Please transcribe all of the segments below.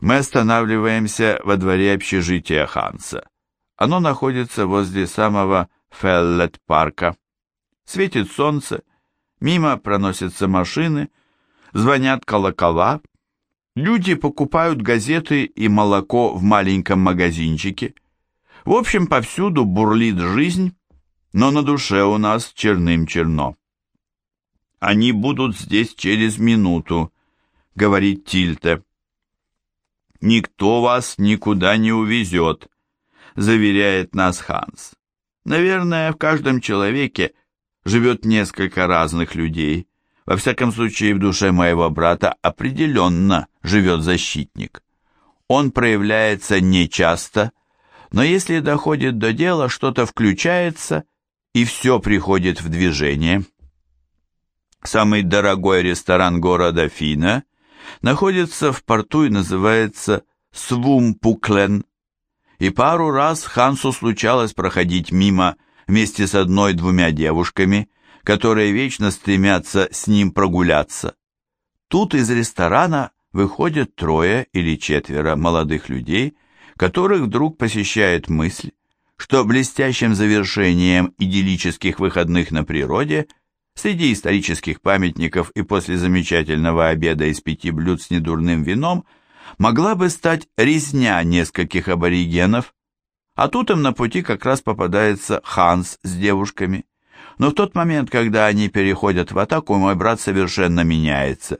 Мы останавливаемся во дворе общежития Ханса. Оно находится возле самого Феллет-парка. Светит солнце, мимо проносятся машины, звонят колокола, люди покупают газеты и молоко в маленьком магазинчике. В общем, повсюду бурлит жизнь, но на душе у нас черным-черно. «Они будут здесь через минуту», — говорит Тильте. «Никто вас никуда не увезет», — заверяет нас Ханс. «Наверное, в каждом человеке живет несколько разных людей. Во всяком случае, в душе моего брата определенно живет защитник. Он проявляется нечасто, но если доходит до дела, что-то включается, и все приходит в движение». Самый дорогой ресторан города Фина находится в порту и называется Свумпуклен. И пару раз Хансу случалось проходить мимо вместе с одной-двумя девушками, которые вечно стремятся с ним прогуляться. Тут из ресторана выходят трое или четверо молодых людей, которых вдруг посещает мысль, что блестящим завершением идиллических выходных на природе – Среди исторических памятников и после замечательного обеда из пяти блюд с недурным вином могла бы стать резня нескольких аборигенов, а тут им на пути как раз попадается Ханс с девушками. Но в тот момент, когда они переходят в атаку, мой брат совершенно меняется.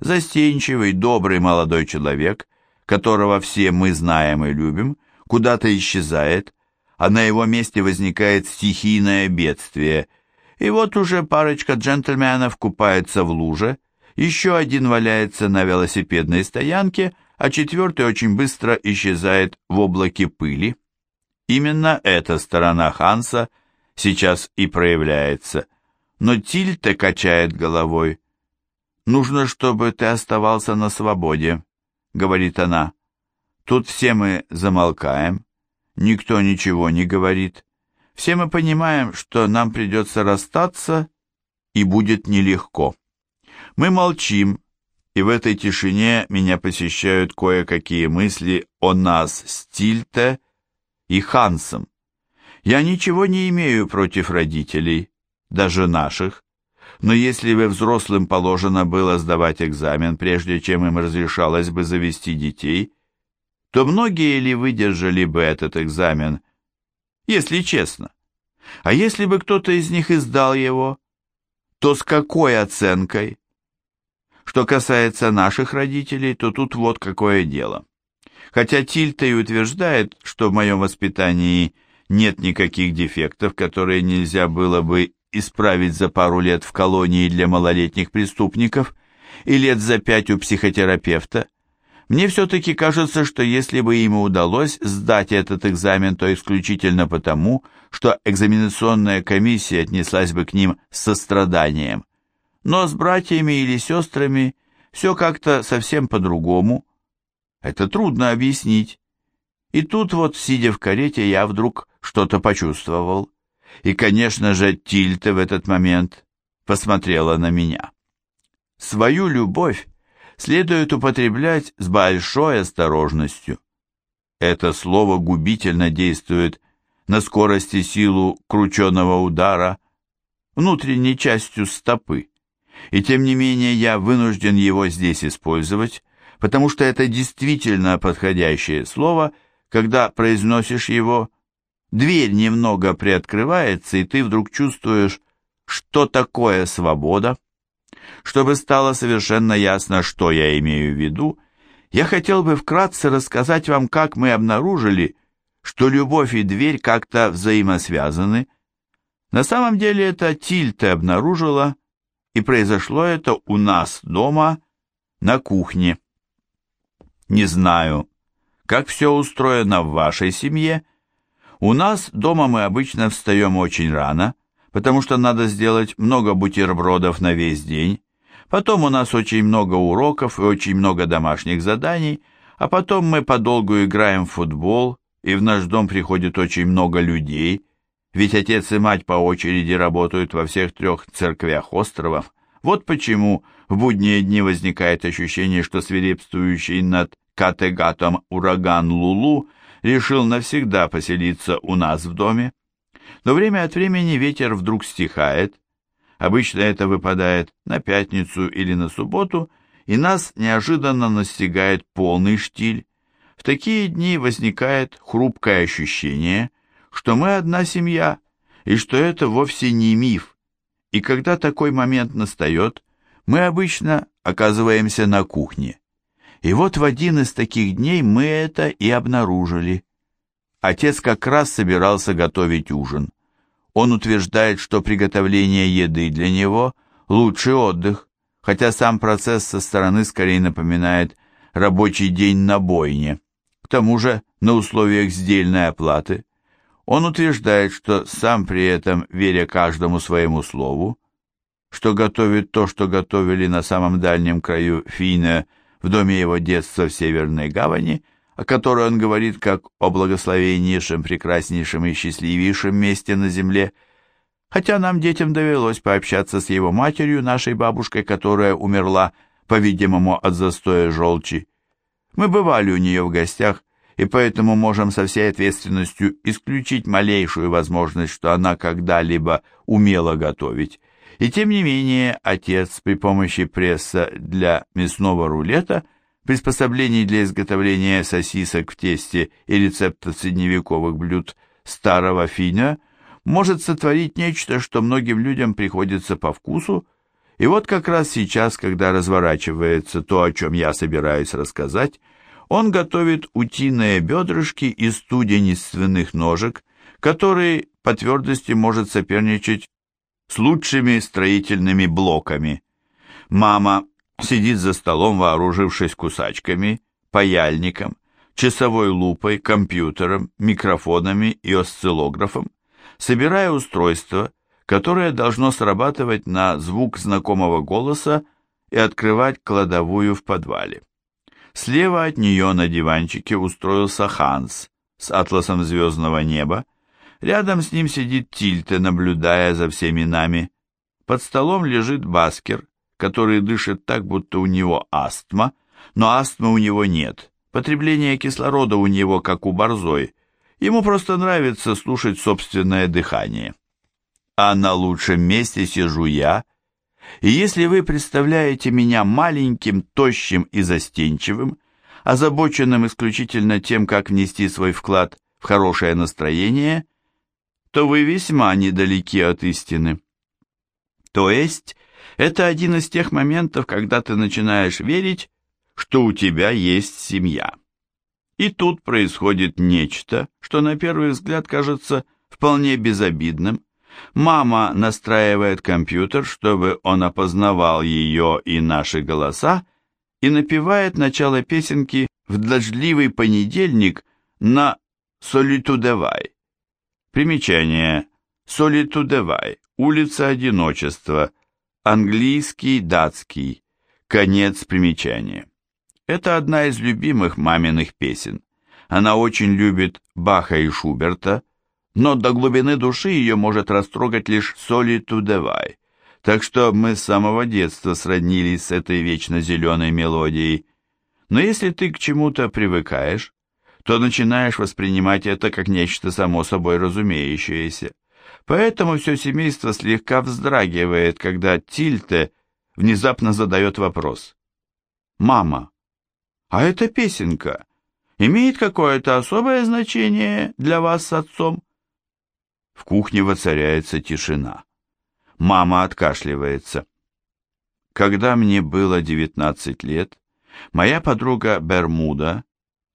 Застенчивый, добрый молодой человек, которого все мы знаем и любим, куда-то исчезает, а на его месте возникает стихийное бедствие – и вот уже парочка джентльменов купается в луже, еще один валяется на велосипедной стоянке, а четвертый очень быстро исчезает в облаке пыли. Именно эта сторона Ханса сейчас и проявляется. Но Тильте качает головой. «Нужно, чтобы ты оставался на свободе», — говорит она. «Тут все мы замолкаем, никто ничего не говорит. Все мы понимаем, что нам придется расстаться, и будет нелегко. Мы молчим, и в этой тишине меня посещают кое-какие мысли о нас с Тильте и Хансом. Я ничего не имею против родителей, даже наших, но если бы взрослым положено было сдавать экзамен, прежде чем им разрешалось бы завести детей, то многие ли выдержали бы этот экзамен, если честно. А если бы кто-то из них издал его, то с какой оценкой? Что касается наших родителей, то тут вот какое дело. Хотя Тильта и утверждает, что в моем воспитании нет никаких дефектов, которые нельзя было бы исправить за пару лет в колонии для малолетних преступников и лет за пять у психотерапевта, мне все-таки кажется, что если бы ему удалось сдать этот экзамен, то исключительно потому, что экзаменационная комиссия отнеслась бы к ним с состраданием. Но с братьями или сестрами все как-то совсем по-другому. Это трудно объяснить. И тут вот, сидя в карете, я вдруг что-то почувствовал. И, конечно же, Тильта в этот момент посмотрела на меня. Свою любовь следует употреблять с большой осторожностью. Это слово губительно действует на скорость и силу крученного удара внутренней частью стопы. И тем не менее я вынужден его здесь использовать, потому что это действительно подходящее слово, когда произносишь его, дверь немного приоткрывается, и ты вдруг чувствуешь, что такое свобода. Чтобы стало совершенно ясно, что я имею в виду, я хотел бы вкратце рассказать вам, как мы обнаружили, что любовь и дверь как-то взаимосвязаны. На самом деле это Тильта обнаружила, и произошло это у нас дома на кухне. Не знаю, как все устроено в вашей семье. У нас дома мы обычно встаем очень рано, потому что надо сделать много бутербродов на весь день, Потом у нас очень много уроков и очень много домашних заданий, а потом мы подолгу играем в футбол, и в наш дом приходит очень много людей, ведь отец и мать по очереди работают во всех трех церквях острова. Вот почему в будние дни возникает ощущение, что свирепствующий над Категатом ураган Лулу решил навсегда поселиться у нас в доме. Но время от времени ветер вдруг стихает, обычно это выпадает на пятницу или на субботу, и нас неожиданно настигает полный штиль. В такие дни возникает хрупкое ощущение, что мы одна семья, и что это вовсе не миф. И когда такой момент настает, мы обычно оказываемся на кухне. И вот в один из таких дней мы это и обнаружили. Отец как раз собирался готовить ужин. Он утверждает, что приготовление еды для него – лучший отдых, хотя сам процесс со стороны скорее напоминает рабочий день на бойне. К тому же на условиях сдельной оплаты. Он утверждает, что сам при этом, веря каждому своему слову, что готовит то, что готовили на самом дальнем краю Фина в доме его детства в Северной Гавани, о которой он говорит как о благословеннейшем, прекраснейшем и счастливейшем месте на земле, хотя нам, детям, довелось пообщаться с его матерью, нашей бабушкой, которая умерла, по-видимому, от застоя желчи. Мы бывали у нее в гостях, и поэтому можем со всей ответственностью исключить малейшую возможность, что она когда-либо умела готовить. И тем не менее, отец при помощи пресса для мясного рулета – приспособлений для изготовления сосисок в тесте и рецепта средневековых блюд старого финя может сотворить нечто, что многим людям приходится по вкусу, и вот как раз сейчас, когда разворачивается то, о чем я собираюсь рассказать, он готовит утиные бедрышки из свиных ножек, который по твердости может соперничать с лучшими строительными блоками. Мама сидит за столом, вооружившись кусачками, паяльником, часовой лупой, компьютером, микрофонами и осциллографом, собирая устройство, которое должно срабатывать на звук знакомого голоса и открывать кладовую в подвале. Слева от нее на диванчике устроился Ханс с атласом звездного неба. Рядом с ним сидит Тильте, наблюдая за всеми нами. Под столом лежит Баскер, который дышит так, будто у него астма, но астмы у него нет. Потребление кислорода у него как у борзой. Ему просто нравится слушать собственное дыхание. А на лучшем месте сижу я, и если вы представляете меня маленьким, тощим и застенчивым, озабоченным исключительно тем, как внести свой вклад в хорошее настроение, то вы весьма недалеки от истины. То есть это один из тех моментов, когда ты начинаешь верить, что у тебя есть семья. И тут происходит нечто, что на первый взгляд кажется вполне безобидным. Мама настраивает компьютер, чтобы он опознавал ее и наши голоса, и напевает начало песенки в дождливый понедельник на Солитудевай. Примечание. Солитудевай. Улица Одиночества. Английский, датский. Конец примечания. Это одна из любимых маминых песен. Она очень любит Баха и Шуберта, но до глубины души ее может растрогать лишь «Соли тудевай», так что мы с самого детства сроднились с этой вечно зеленой мелодией. Но если ты к чему-то привыкаешь, то начинаешь воспринимать это как нечто само собой разумеющееся. Поэтому все семейство слегка вздрагивает, когда Тильте внезапно задает вопрос. «Мама, а эта песенка имеет какое-то особое значение для вас с отцом?» В кухне воцаряется тишина. Мама откашливается. Когда мне было 19 лет, моя подруга Бермуда,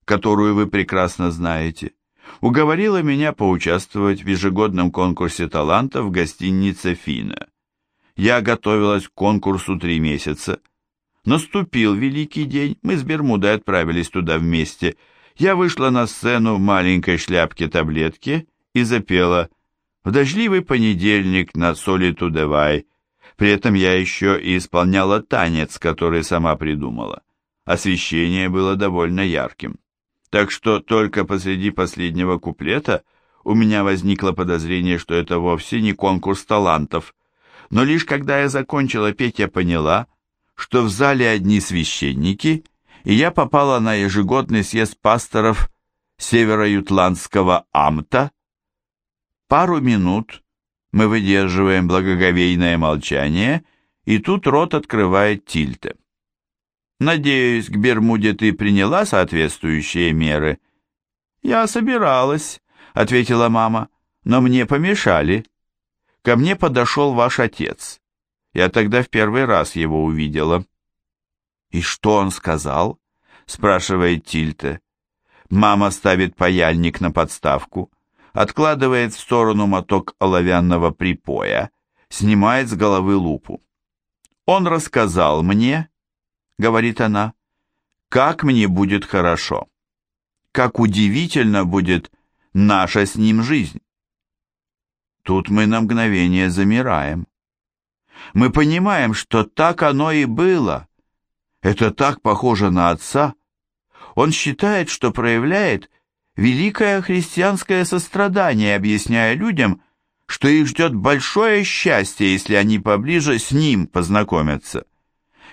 которую вы прекрасно знаете, уговорила меня поучаствовать в ежегодном конкурсе талантов в гостинице «Фина». Я готовилась к конкурсу три месяца. Наступил великий день, мы с Бермудой отправились туда вместе. Я вышла на сцену в маленькой шляпке-таблетке и запела «В дождливый понедельник на соли тудевай». При этом я еще и исполняла танец, который сама придумала. Освещение было довольно ярким так что только посреди последнего куплета у меня возникло подозрение, что это вовсе не конкурс талантов. Но лишь когда я закончила петь, я поняла, что в зале одни священники, и я попала на ежегодный съезд пасторов Северо-Ютландского амта. Пару минут мы выдерживаем благоговейное молчание, и тут рот открывает Тильте. «Надеюсь, к Бермуде ты приняла соответствующие меры?» «Я собиралась», — ответила мама, — «но мне помешали. Ко мне подошел ваш отец. Я тогда в первый раз его увидела». «И что он сказал?» — спрашивает Тильте. Мама ставит паяльник на подставку, откладывает в сторону моток оловянного припоя, снимает с головы лупу. «Он рассказал мне», — говорит она, — «как мне будет хорошо, как удивительно будет наша с ним жизнь». Тут мы на мгновение замираем. Мы понимаем, что так оно и было. Это так похоже на отца. Он считает, что проявляет великое христианское сострадание, объясняя людям, что их ждет большое счастье, если они поближе с ним познакомятся.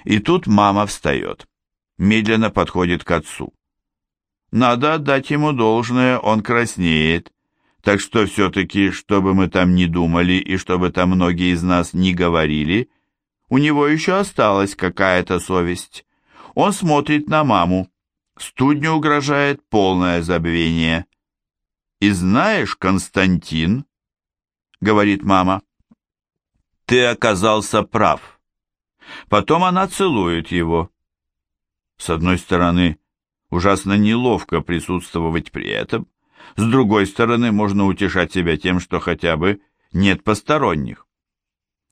И тут мама встает, медленно подходит к отцу. Надо отдать ему должное, он краснеет, так что все-таки, что бы мы там ни думали и чтобы там многие из нас не говорили, у него еще осталась какая-то совесть. Он смотрит на маму. Студню угрожает полное забвение. «И знаешь, Константин, — говорит мама, — ты оказался прав». Потом она целует его. С одной стороны, ужасно неловко присутствовать при этом, с другой стороны, можно утешать себя тем, что хотя бы нет посторонних.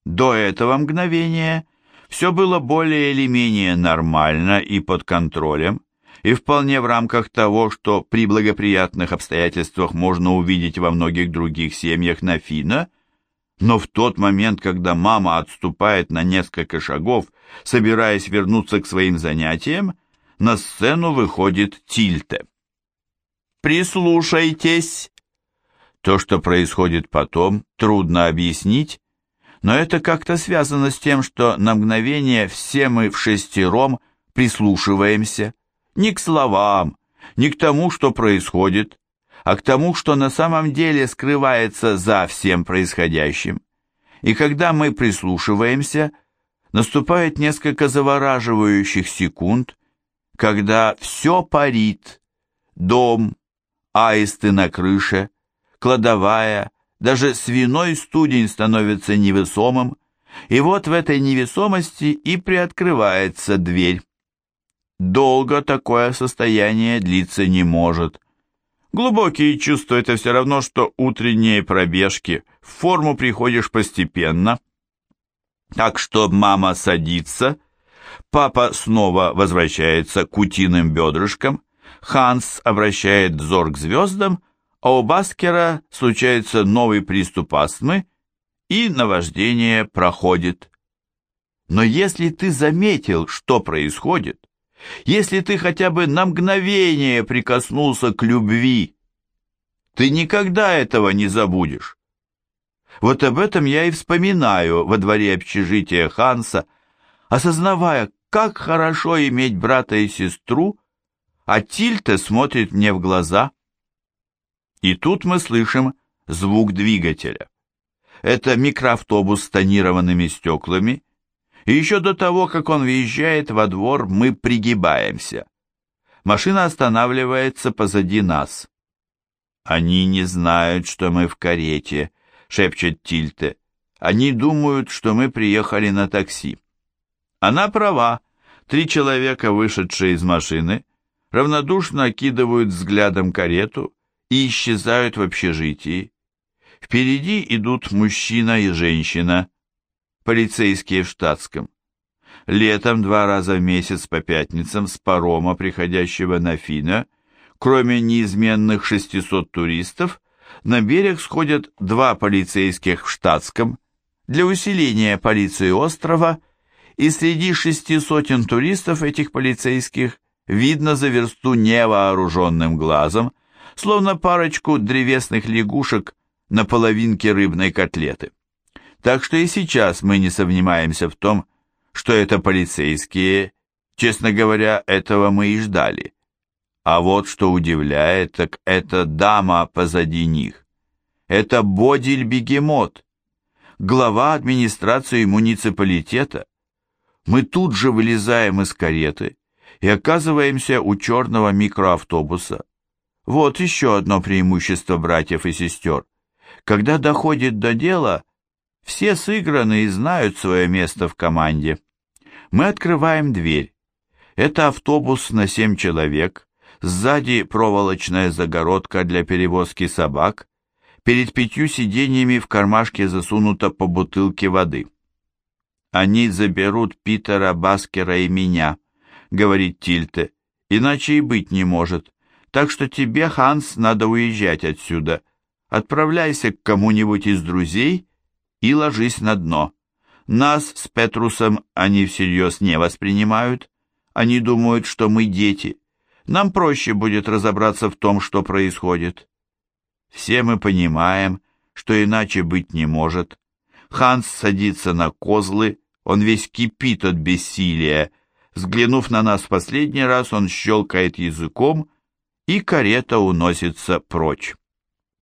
До этого мгновения все было более или менее нормально и под контролем, и вполне в рамках того, что при благоприятных обстоятельствах можно увидеть во многих других семьях на Фина, но в тот момент, когда мама отступает на несколько шагов, собираясь вернуться к своим занятиям, на сцену выходит Тильте. Прислушайтесь. То, что происходит потом, трудно объяснить, но это как-то связано с тем, что на мгновение все мы в шестером прислушиваемся, не к словам, не к тому, что происходит, а к тому, что на самом деле скрывается за всем происходящим. И когда мы прислушиваемся, наступает несколько завораживающих секунд, когда все парит, дом, аисты на крыше, кладовая, даже свиной студень становится невесомым, и вот в этой невесомости и приоткрывается дверь. Долго такое состояние длиться не может. Глубокие чувства – это все равно, что утренние пробежки. В форму приходишь постепенно. Так что мама садится, папа снова возвращается к утиным бедрышкам, Ханс обращает взор к звездам, а у Баскера случается новый приступ астмы, и наваждение проходит. Но если ты заметил, что происходит, если ты хотя бы на мгновение прикоснулся к любви, ты никогда этого не забудешь. Вот об этом я и вспоминаю во дворе общежития Ханса, осознавая, как хорошо иметь брата и сестру, а Тильте смотрит мне в глаза. И тут мы слышим звук двигателя. Это микроавтобус с тонированными стеклами, и еще до того, как он въезжает во двор, мы пригибаемся. Машина останавливается позади нас. «Они не знают, что мы в карете», — шепчет Тильте. «Они думают, что мы приехали на такси». Она права. Три человека, вышедшие из машины, равнодушно окидывают взглядом карету и исчезают в общежитии. Впереди идут мужчина и женщина, полицейские в штатском. Летом два раза в месяц по пятницам с парома, приходящего на Фина, кроме неизменных 600 туристов, на берег сходят два полицейских в штатском для усиления полиции острова, и среди шести сотен туристов этих полицейских видно за версту невооруженным глазом, словно парочку древесных лягушек на половинке рыбной котлеты. Так что и сейчас мы не сомневаемся в том, что это полицейские, Честно говоря, этого мы и ждали. А вот что удивляет, так это дама позади них. Это Бодиль-бегемот, глава администрации муниципалитета. Мы тут же вылезаем из кареты и оказываемся у черного микроавтобуса. Вот еще одно преимущество братьев и сестер. Когда доходит до дела, все сыграны и знают свое место в команде. Мы открываем дверь. Это автобус на семь человек, сзади проволочная загородка для перевозки собак, перед пятью сиденьями в кармашке засунуто по бутылке воды. «Они заберут Питера, Баскера и меня», — говорит Тильте, — «иначе и быть не может. Так что тебе, Ханс, надо уезжать отсюда. Отправляйся к кому-нибудь из друзей и ложись на дно. Нас с Петрусом они всерьез не воспринимают. Они думают, что мы дети. Нам проще будет разобраться в том, что происходит. Все мы понимаем, что иначе быть не может. Ханс садится на козлы, он весь кипит от бессилия. Взглянув на нас в последний раз, он щелкает языком, и карета уносится прочь.